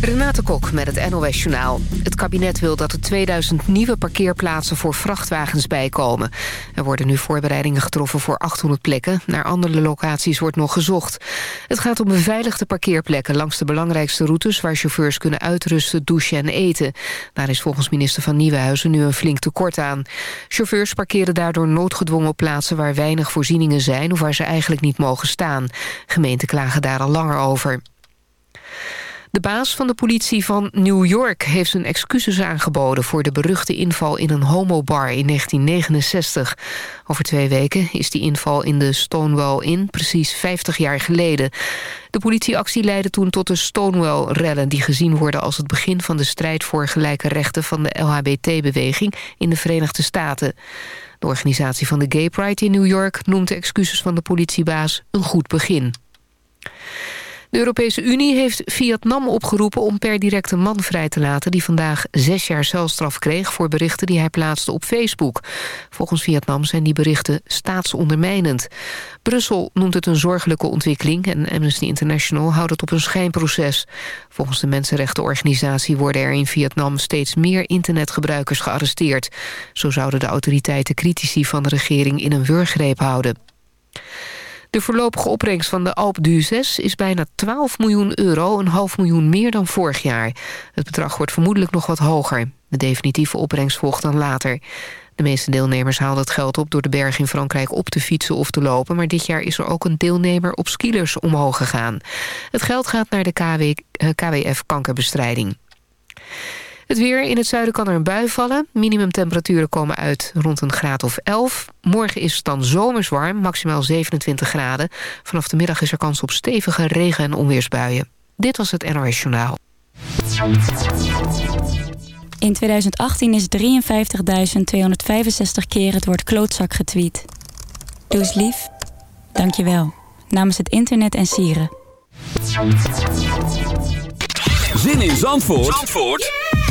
Renate Kok met het NOS Journaal. Het kabinet wil dat er 2000 nieuwe parkeerplaatsen voor vrachtwagens bijkomen. Er worden nu voorbereidingen getroffen voor 800 plekken. Naar andere locaties wordt nog gezocht. Het gaat om beveiligde parkeerplekken langs de belangrijkste routes... waar chauffeurs kunnen uitrusten, douchen en eten. Daar is volgens minister van Nieuwenhuizen nu een flink tekort aan. Chauffeurs parkeren daardoor noodgedwongen op plaatsen... waar weinig voorzieningen zijn of waar ze eigenlijk niet mogen staan. Gemeenten klagen daar al langer over. De baas van de politie van New York heeft zijn excuses aangeboden... voor de beruchte inval in een homobar in 1969. Over twee weken is die inval in de Stonewall Inn precies 50 jaar geleden. De politieactie leidde toen tot de Stonewall-rellen... die gezien worden als het begin van de strijd voor gelijke rechten... van de LHBT-beweging in de Verenigde Staten. De organisatie van de Gay Pride in New York noemt de excuses van de politiebaas een goed begin. De Europese Unie heeft Vietnam opgeroepen om per direct een man vrij te laten... die vandaag zes jaar celstraf kreeg voor berichten die hij plaatste op Facebook. Volgens Vietnam zijn die berichten staatsondermijnend. Brussel noemt het een zorgelijke ontwikkeling... en Amnesty International houdt het op een schijnproces. Volgens de mensenrechtenorganisatie worden er in Vietnam... steeds meer internetgebruikers gearresteerd. Zo zouden de autoriteiten critici van de regering in een wurggreep houden. De voorlopige opbrengst van de Alp du 6 is bijna 12 miljoen euro, een half miljoen meer dan vorig jaar. Het bedrag wordt vermoedelijk nog wat hoger. De definitieve opbrengst volgt dan later. De meeste deelnemers haalden het geld op door de berg in Frankrijk op te fietsen of te lopen... maar dit jaar is er ook een deelnemer op skilers omhoog gegaan. Het geld gaat naar de KW, KWF kankerbestrijding. Het weer. In het zuiden kan er een bui vallen. Minimumtemperaturen komen uit rond een graad of 11. Morgen is het dan zomers warm, maximaal 27 graden. Vanaf de middag is er kans op stevige regen- en onweersbuien. Dit was het NOS Journaal. In 2018 is 53.265 keer het woord klootzak getweet. Doe eens lief. Dank je wel. Namens het internet en sieren. Zin in Zandvoort? Zandvoort?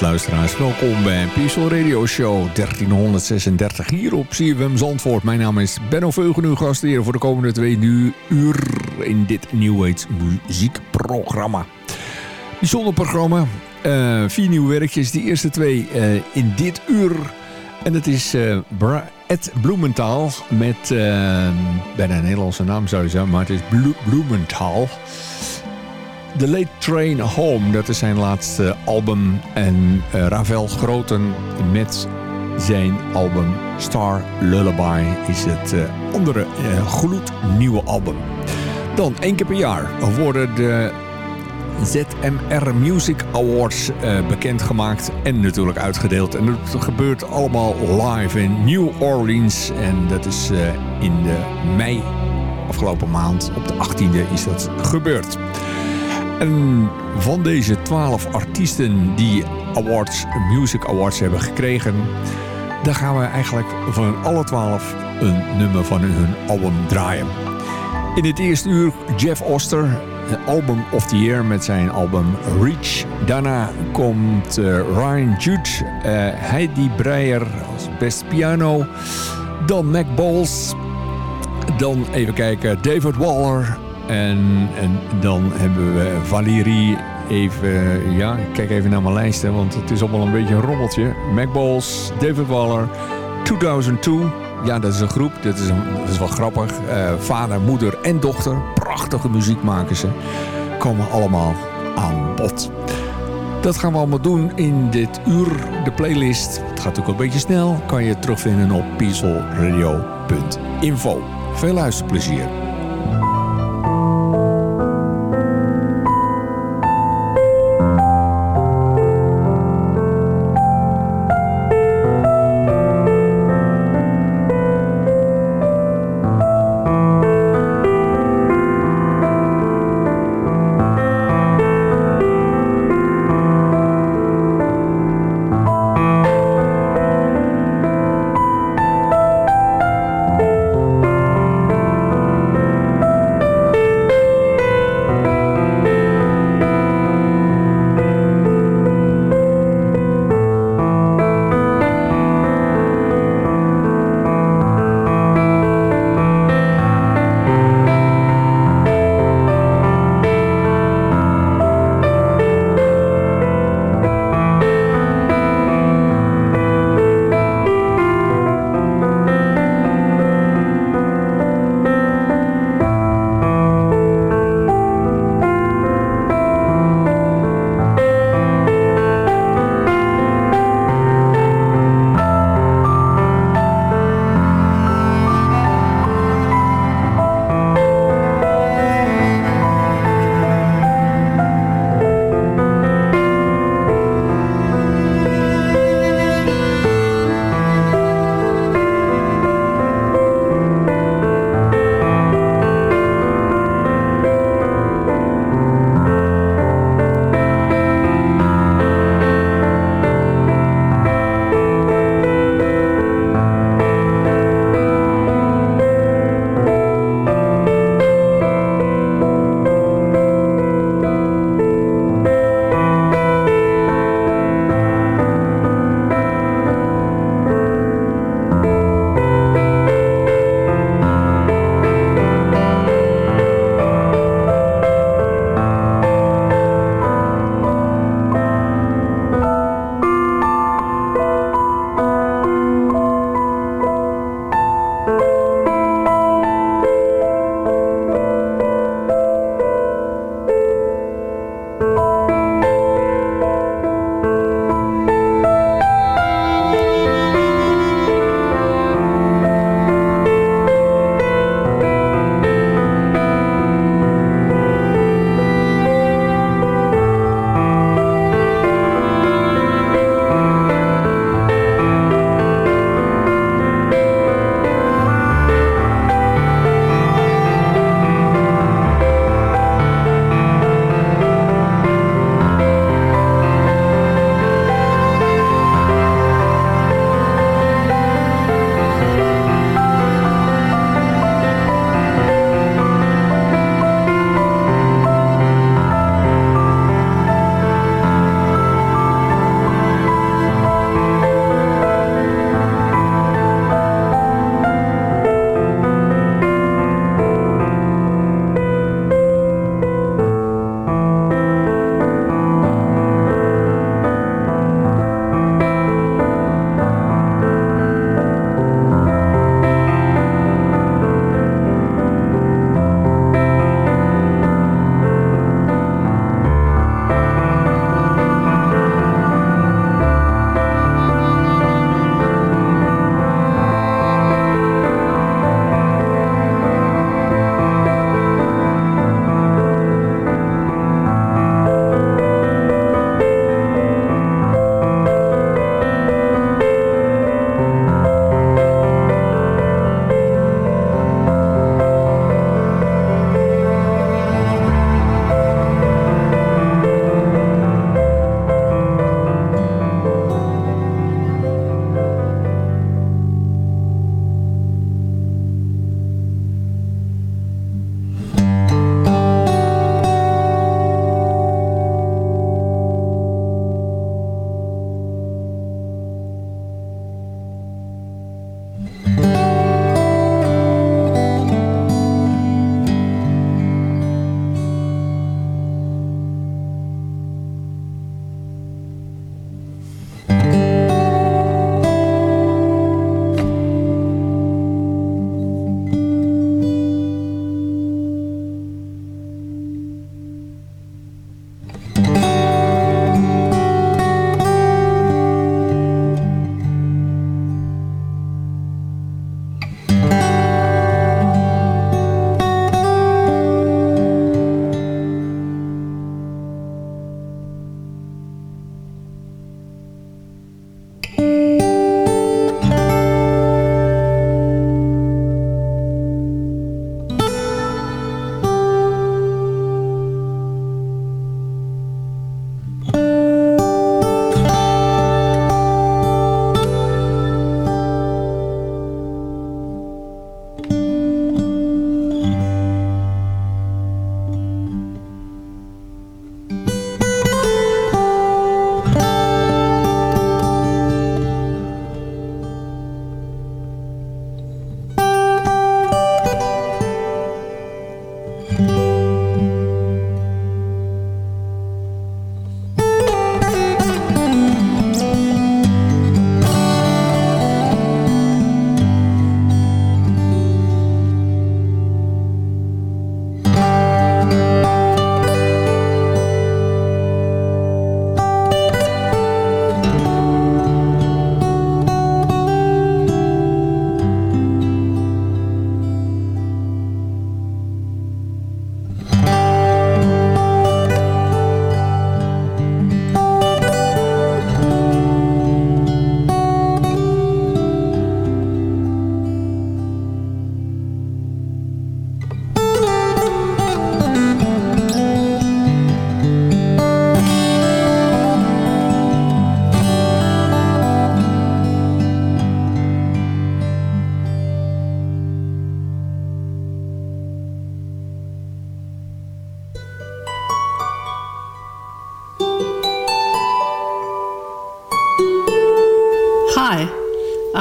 Luisteraars. Welkom bij Peaceful Radio Show 1336 hier op CFM Zandvoort. Mijn naam is Benno Veugen, uw gastheer voor de komende twee uur in dit New Age muziekprogramma. Bijzonder programma. Uh, vier nieuwe werkjes. De eerste twee uh, in dit uur. En dat is uh, Ed Bloementaal met, bijna een Nederlandse naam zou je zeggen, maar het is Blo Bloementaal. The Late Train Home, dat is zijn laatste album. En uh, Ravel Groten met zijn album Star Lullaby is het uh, andere uh, gloednieuwe album. Dan, één keer per jaar worden de ZMR Music Awards bekendgemaakt en natuurlijk uitgedeeld. En dat gebeurt allemaal live in New Orleans. En dat is in de mei, afgelopen maand, op de 18e is dat gebeurd. En van deze twaalf artiesten die awards, Music Awards hebben gekregen... daar gaan we eigenlijk van alle twaalf een nummer van hun album draaien. In het eerste uur Jeff Oster, Album of the Year met zijn album Reach. Daarna komt uh, Ryan Jude, uh, Heidi Breyer als best piano. Dan Mac Bowles. Dan even kijken, David Waller... En, en dan hebben we Valerie even... Ja, ik kijk even naar mijn lijst, want het is allemaal een beetje een rommeltje. Mac Balls, David Waller, 2002. Ja, dat is een groep. Dat is, een, is wel grappig. Uh, vader, moeder en dochter. Prachtige muziek maken ze. Komen allemaal aan bod. Dat gaan we allemaal doen in dit uur. De playlist, het gaat ook een beetje snel, kan je terugvinden op peacefulradio.info. Veel luisterplezier.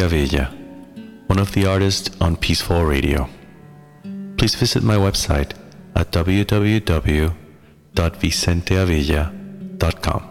Avella, one of the artists on Peaceful Radio. Please visit my website at www.vicenteavella.com.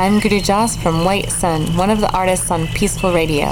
I'm Guru Jas from White Sun, one of the artists on Peaceful Radio.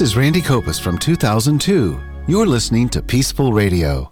Is Randy Copus from 2002. You're listening to Peaceful Radio.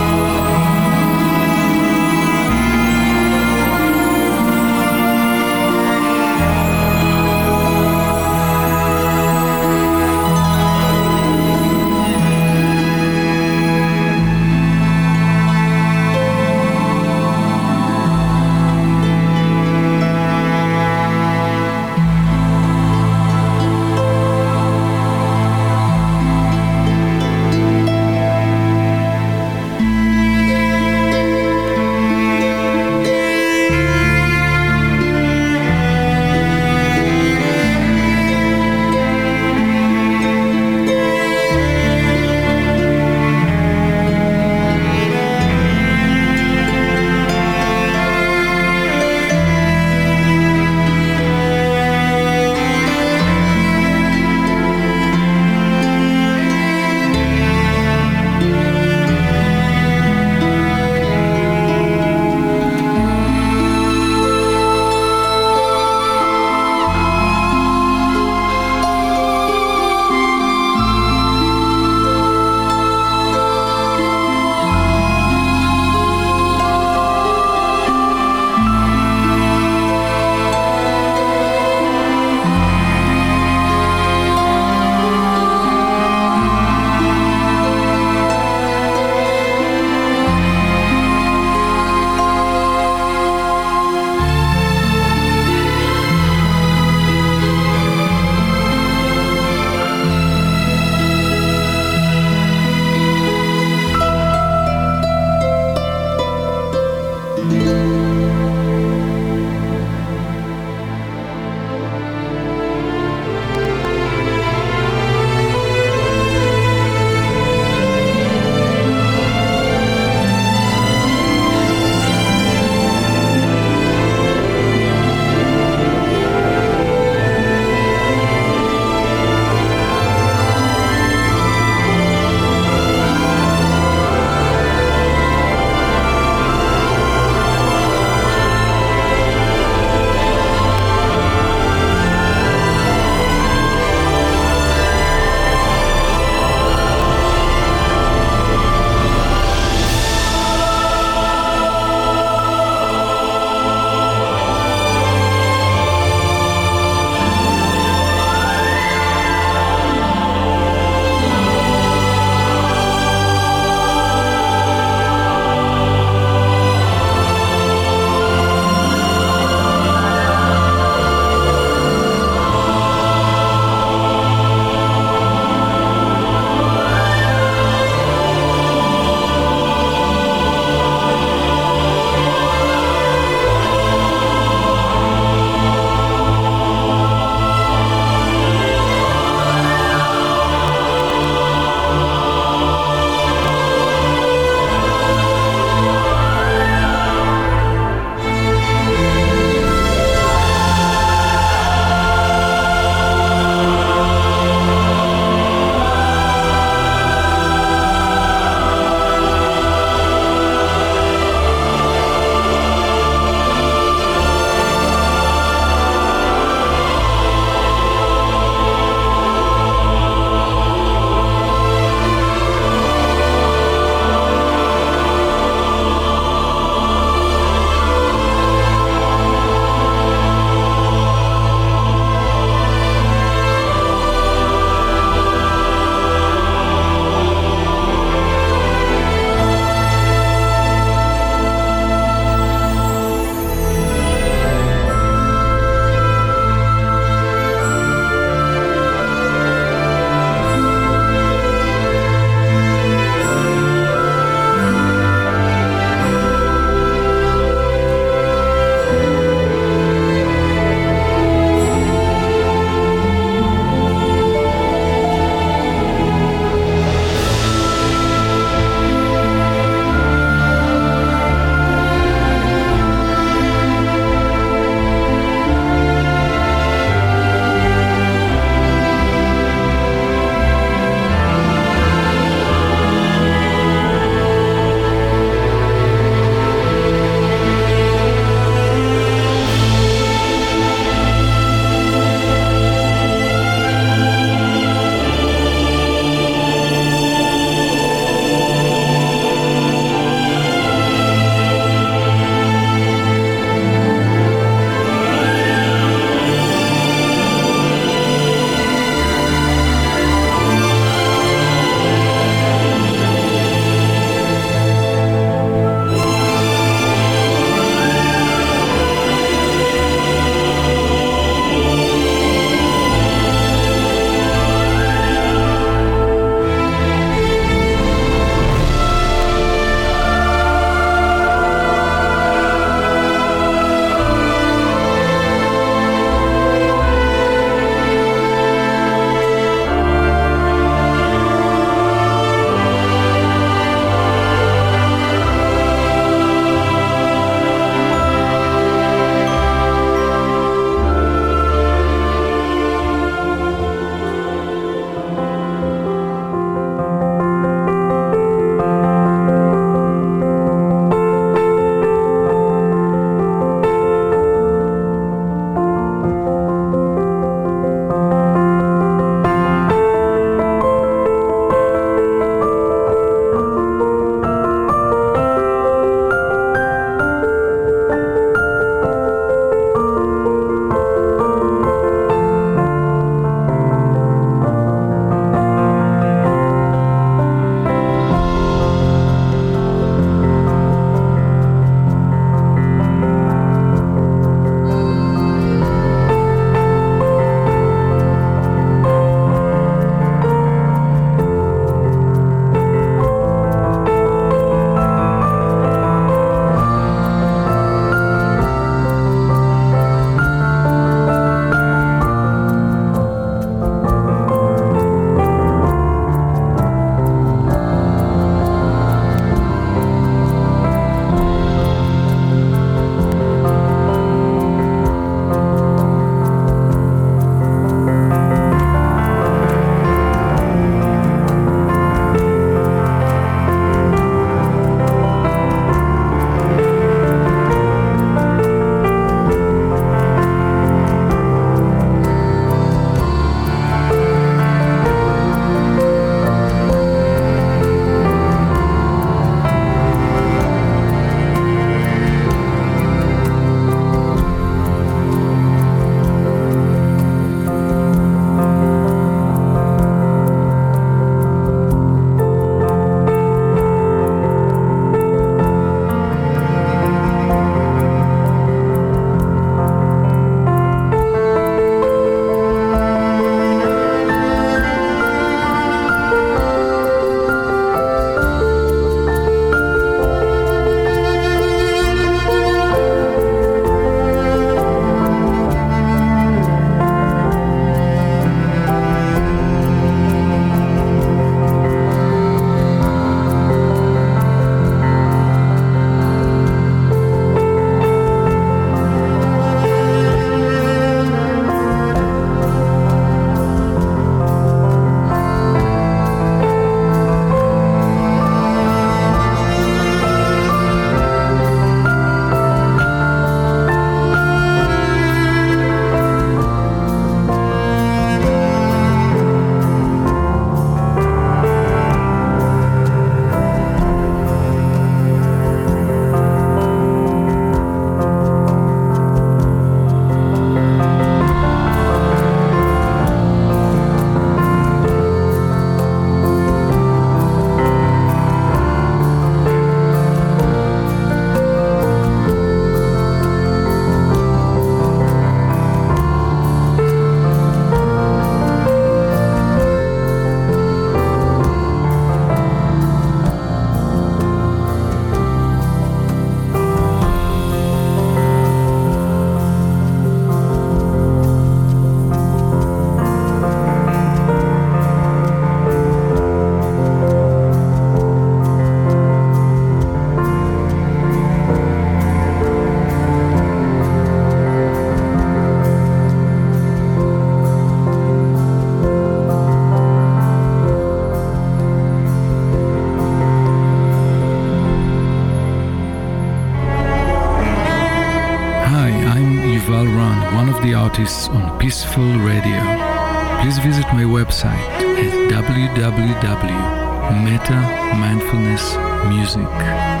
Website at www.metamindfulnessmusic.com.